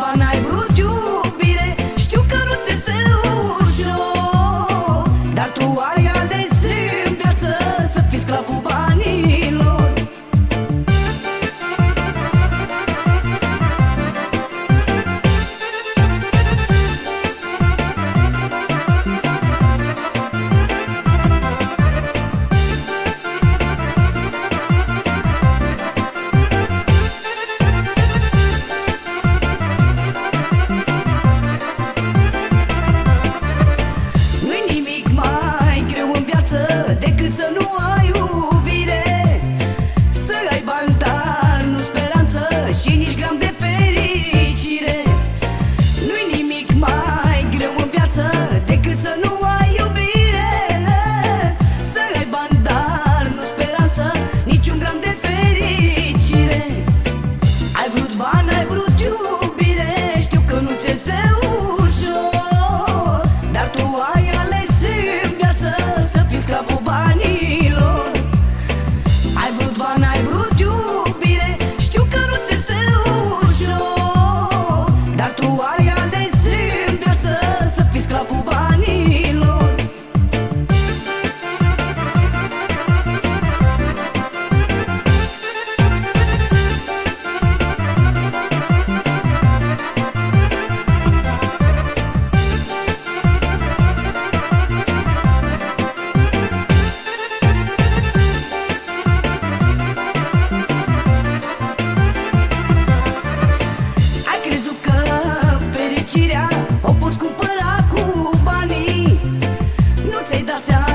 ai gracias.